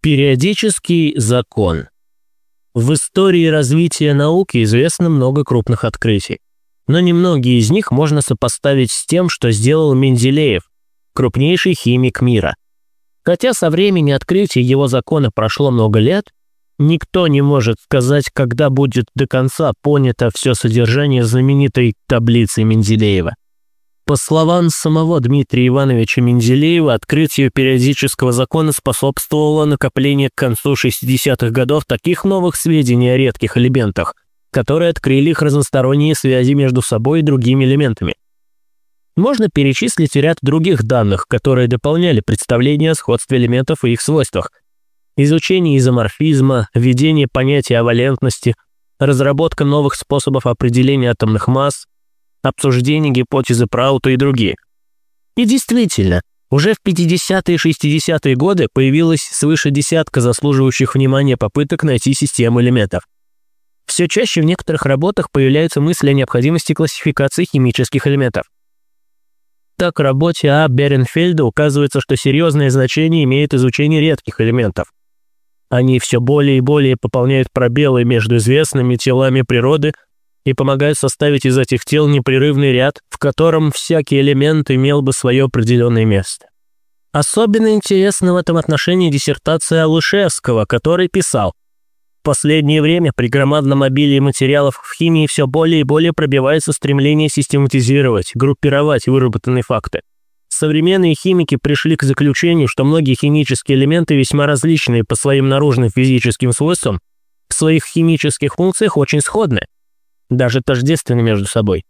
Периодический закон. В истории развития науки известно много крупных открытий, но немногие из них можно сопоставить с тем, что сделал Менделеев, крупнейший химик мира. Хотя со времени открытия его закона прошло много лет, никто не может сказать, когда будет до конца понято все содержание знаменитой таблицы Менделеева. По словам самого Дмитрия Ивановича Менделеева, открытию периодического закона способствовало накопление к концу 60-х годов таких новых сведений о редких элементах, которые открыли их разносторонние связи между собой и другими элементами. Можно перечислить ряд других данных, которые дополняли представление о сходстве элементов и их свойствах. Изучение изоморфизма, введение понятия о валентности, разработка новых способов определения атомных масс, обсуждение гипотезы Праута и другие. И действительно, уже в 50-е и 60-е годы появилось свыше десятка заслуживающих внимания попыток найти систему элементов. Все чаще в некоторых работах появляются мысли о необходимости классификации химических элементов. Так, в работе А. Беренфельда указывается, что серьезное значение имеет изучение редких элементов. Они все более и более пополняют пробелы между известными телами природы – и помогают составить из этих тел непрерывный ряд, в котором всякий элемент имел бы свое определенное место. Особенно интересна в этом отношении диссертация Алушевского, который писал «В последнее время при громадном обилии материалов в химии все более и более пробивается стремление систематизировать, группировать выработанные факты. Современные химики пришли к заключению, что многие химические элементы весьма различные по своим наружным физическим свойствам, в своих химических функциях очень сходны – даже тождественны между собой.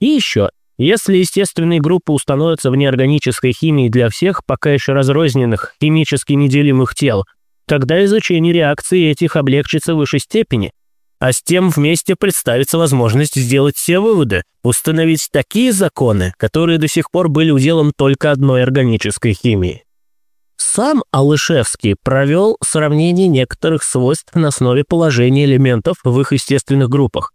И еще, если естественные группы установятся в неорганической химии для всех пока еще разрозненных, химически неделимых тел, тогда изучение реакции этих облегчится в высшей степени, а с тем вместе представится возможность сделать все выводы, установить такие законы, которые до сих пор были уделом только одной органической химии. Сам Алышевский провел сравнение некоторых свойств на основе положения элементов в их естественных группах.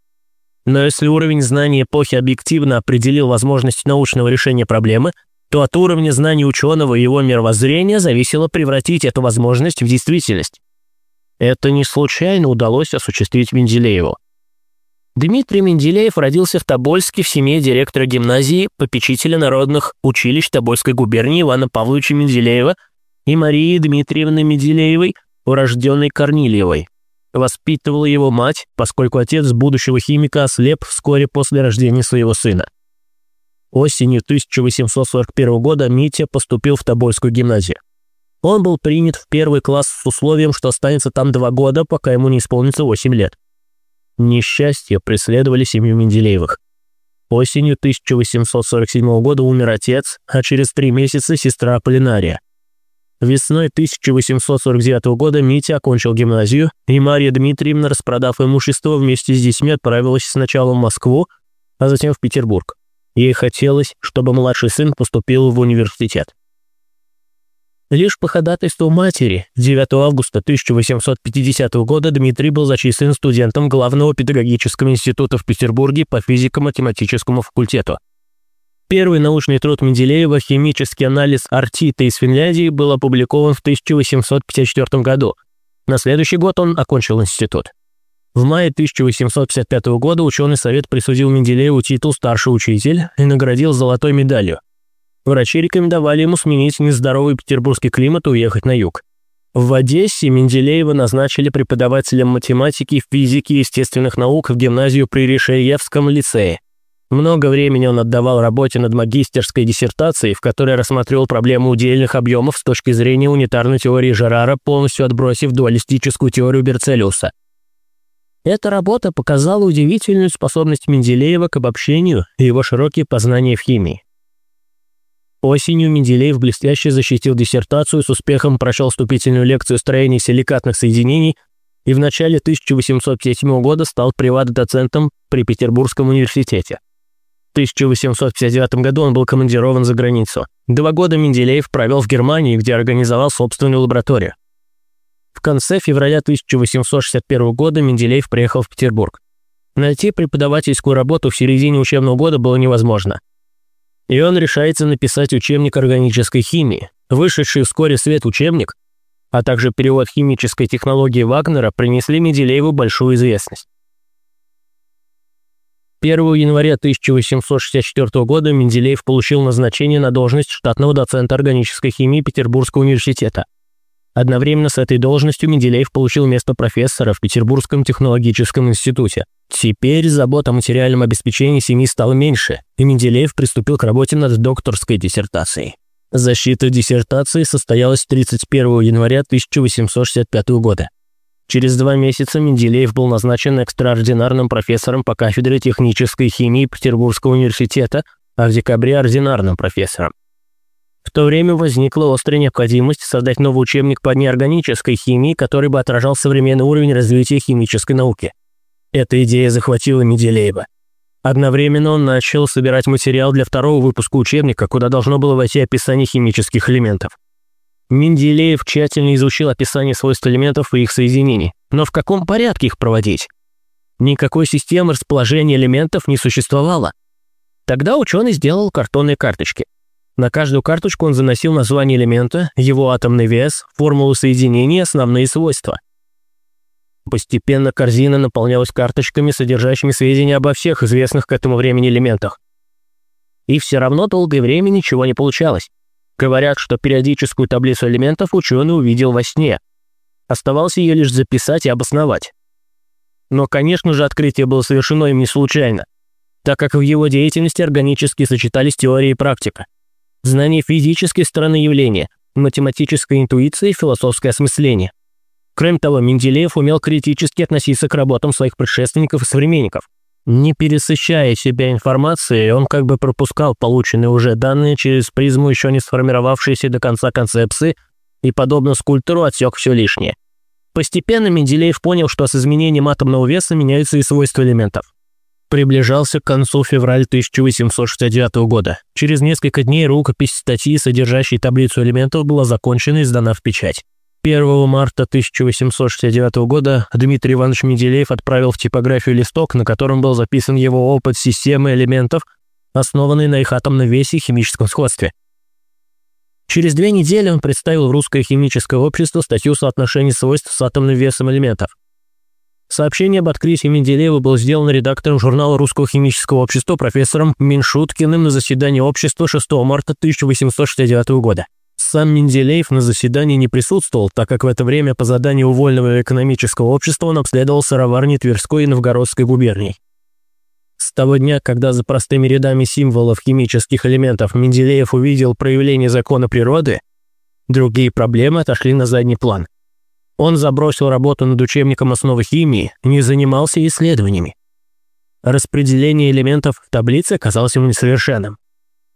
Но если уровень знаний эпохи объективно определил возможность научного решения проблемы, то от уровня знаний ученого и его мировоззрения зависело превратить эту возможность в действительность. Это не случайно удалось осуществить Менделееву. Дмитрий Менделеев родился в Тобольске в семье директора гимназии, попечителя народных училищ Тобольской губернии Ивана Павловича Менделеева и Марии Дмитриевны Менделеевой, урожденной Корнильевой. Воспитывала его мать, поскольку отец будущего химика ослеп вскоре после рождения своего сына. Осенью 1841 года Митя поступил в Тобольскую гимназию. Он был принят в первый класс с условием, что останется там два года, пока ему не исполнится 8 лет. Несчастья преследовали семью Менделеевых. Осенью 1847 года умер отец, а через три месяца сестра Полинария. Весной 1849 года Митя окончил гимназию, и Мария Дмитриевна, распродав имущество, вместе с детьми отправилась сначала в Москву, а затем в Петербург. Ей хотелось, чтобы младший сын поступил в университет. Лишь по ходатайству матери 9 августа 1850 года Дмитрий был зачислен студентом Главного педагогического института в Петербурге по физико-математическому факультету. Первый научный труд Менделеева «Химический анализ артита из Финляндии» был опубликован в 1854 году. На следующий год он окончил институт. В мае 1855 года ученый совет присудил Менделееву титул «старший учитель» и наградил золотой медалью. Врачи рекомендовали ему сменить нездоровый петербургский климат и уехать на юг. В Одессе Менделеева назначили преподавателем математики, физики и естественных наук в гимназию при Решеевском лицее. Много времени он отдавал работе над магистерской диссертацией, в которой рассматривал проблему удельных объемов с точки зрения унитарной теории Жерара, полностью отбросив дуалистическую теорию Берцелиуса. Эта работа показала удивительную способность Менделеева к обобщению и его широкие познания в химии. Осенью Менделеев блестяще защитил диссертацию, с успехом прочел вступительную лекцию строения силикатных соединений и в начале 1857 года стал приват-доцентом при Петербургском университете. 1859 году он был командирован за границу. Два года Менделеев провел в Германии, где организовал собственную лабораторию. В конце февраля 1861 года Менделеев приехал в Петербург. Найти преподавательскую работу в середине учебного года было невозможно. И он решается написать учебник органической химии. Вышедший вскоре свет учебник а также перевод химической технологии Вагнера принесли Менделееву большую известность. 1 января 1864 года Менделеев получил назначение на должность штатного доцента органической химии Петербургского университета. Одновременно с этой должностью Менделеев получил место профессора в Петербургском технологическом институте. Теперь забот о материальном обеспечении семьи стало меньше, и Менделеев приступил к работе над докторской диссертацией. Защита диссертации состоялась 31 января 1865 года. Через два месяца Менделеев был назначен экстраординарным профессором по кафедре технической химии Петербургского университета, а в декабре – ординарным профессором. В то время возникла острая необходимость создать новый учебник по неорганической химии, который бы отражал современный уровень развития химической науки. Эта идея захватила Менделеева. Одновременно он начал собирать материал для второго выпуска учебника, куда должно было войти описание химических элементов. Менделеев тщательно изучил описание свойств элементов и их соединений. Но в каком порядке их проводить? Никакой системы расположения элементов не существовало. Тогда ученый сделал картонные карточки. На каждую карточку он заносил название элемента, его атомный вес, формулу соединения основные свойства. Постепенно корзина наполнялась карточками, содержащими сведения обо всех известных к этому времени элементах. И все равно долгое время ничего не получалось. Говорят, что периодическую таблицу элементов ученый увидел во сне. Оставалось ее лишь записать и обосновать. Но, конечно же, открытие было совершено им не случайно, так как в его деятельности органически сочетались теория и практика знание физической стороны явления, математическая интуиция и философское осмысление. Кроме того, Менделеев умел критически относиться к работам своих предшественников и современников. Не пересыщая себя информацией, он как бы пропускал полученные уже данные через призму еще не сформировавшейся до конца концепции и, подобно скульптору, отсек все лишнее. Постепенно Менделеев понял, что с изменением атомного веса меняются и свойства элементов. Приближался к концу февраля 1869 года. Через несколько дней рукопись статьи, содержащей таблицу элементов, была закончена и сдана в печать. 1 марта 1869 года Дмитрий Иванович Менделеев отправил в типографию листок, на котором был записан его опыт системы элементов, основанной на их атомном весе и химическом сходстве. Через две недели он представил в Русское химическое общество статью соотношения свойств с атомным весом элементов. Сообщение об открытии Менделеева было сделано редактором журнала Русского химического общества профессором Миншуткиным на заседании общества 6 марта 1869 года. Сам Менделеев на заседании не присутствовал, так как в это время по заданию Вольного экономического общества он обследовал сыроварни Тверской и Новгородской губерний. С того дня, когда за простыми рядами символов химических элементов Менделеев увидел проявление закона природы, другие проблемы отошли на задний план. Он забросил работу над учебником основы химии, не занимался исследованиями. Распределение элементов в таблице оказалось ему несовершенным.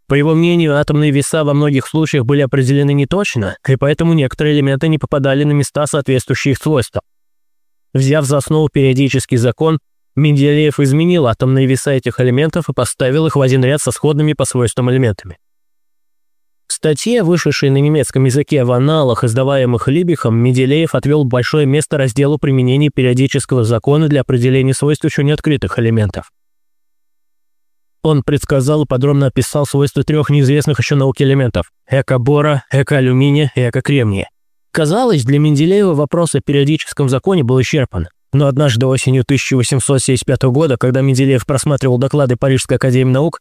По его мнению, атомные веса во многих случаях были определены неточно, и поэтому некоторые элементы не попадали на места, соответствующие их свойствам. Взяв за основу периодический закон, Менделеев изменил атомные веса этих элементов и поставил их в один ряд со сходными по свойствам элементами. В статье, вышедшей на немецком языке в аналах, издаваемых Либихом, Менделеев отвел большое место разделу применения периодического закона для определения свойств еще не открытых элементов. Он предсказал и подробно описал свойства трех неизвестных еще науке элементов – эко-бора, эко-алюминия и эко-кремния. Казалось, для Менделеева вопрос о периодическом законе был исчерпан. Но однажды осенью 1875 года, когда Менделеев просматривал доклады Парижской академии наук,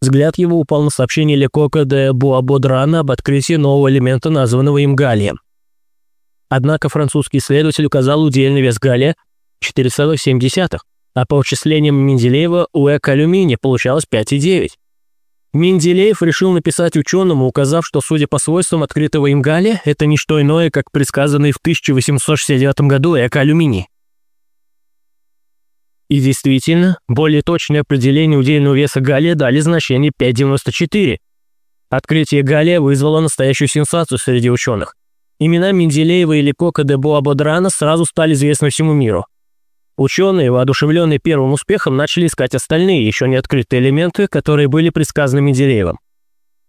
Взгляд его упал на сообщение Лекока де Буабодрана об открытии нового элемента, названного им галлием. Однако французский исследователь указал удельный вес галлия 4,7, а по вычислениям Менделеева у эко-алюминия получалось 5,9. Менделеев решил написать ученому, указав, что, судя по свойствам открытого им галлия, это не что иное, как предсказанный в 1869 году эко-алюминий. И действительно, более точное определение удельного веса галлия дали значение 5,94. Открытие галлия вызвало настоящую сенсацию среди ученых. Имена Менделеева и Лекока де Буабодрана сразу стали известны всему миру. Ученые, воодушевленные первым успехом, начали искать остальные, еще не открытые элементы, которые были предсказаны Менделеевым.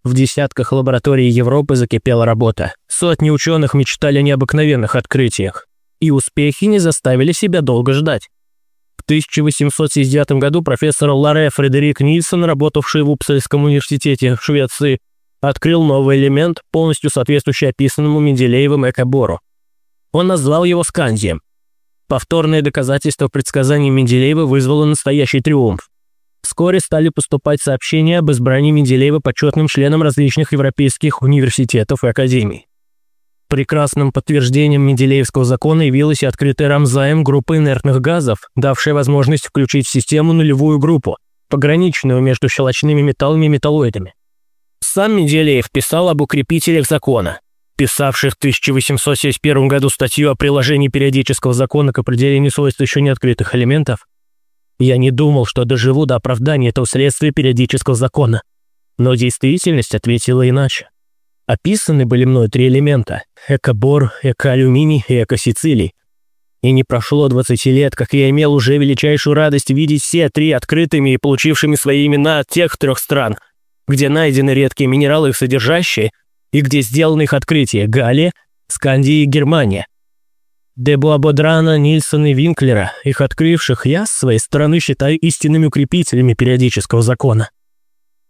В десятках лабораторий Европы закипела работа. Сотни ученых мечтали о необыкновенных открытиях. И успехи не заставили себя долго ждать. В 1879 году профессор Ларе Фредерик Нильсон, работавший в Упсальском университете в Швеции, открыл новый элемент, полностью соответствующий описанному Менделеевым экобору. Он назвал его скандием. Повторное доказательство предсказаний Менделеева вызвало настоящий триумф. Вскоре стали поступать сообщения об избрании Менделеева почетным членом различных европейских университетов и академий. Прекрасным подтверждением Менделеевского закона явилась и открытая Рамзаем группа инертных газов, давшая возможность включить в систему нулевую группу, пограничную между щелочными металлами и металлоидами. Сам Менделеев писал об укрепителях закона, писавших в 1871 году статью о приложении периодического закона к определению свойств еще не открытых элементов. Я не думал, что доживу до оправдания этого следствия периодического закона. Но действительность ответила иначе. Описаны были мной три элемента – эко-бор, эко-алюминий и эко-сицилий. И не прошло 20 лет, как я имел уже величайшую радость видеть все три открытыми и получившими свои имена от тех трех стран, где найдены редкие минералы их содержащие, и где сделаны их открытия – Галия, Скандия и Германия. Дебуабодрана, Нильсон и Винклера, их открывших я, с своей стороны, считаю истинными укрепителями периодического закона.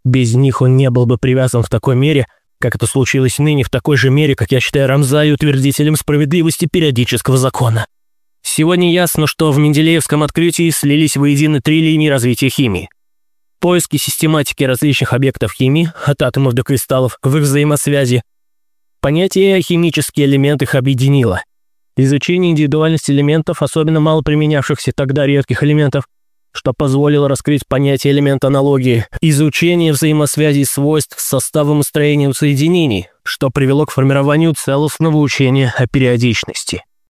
Без них он не был бы привязан в такой мере – как это случилось ныне в такой же мере, как я считаю Рамзай утвердителем справедливости периодического закона. Сегодня ясно, что в Менделеевском открытии слились воедино три линии развития химии. Поиски систематики различных объектов химии, от атомов до кристаллов, в их взаимосвязи. Понятие «химический элемент» их объединило. Изучение индивидуальности элементов, особенно мало применявшихся тогда редких элементов, что позволило раскрыть понятие элемента аналогии, изучение взаимосвязей свойств с составом и строением соединений, что привело к формированию целостного учения о периодичности.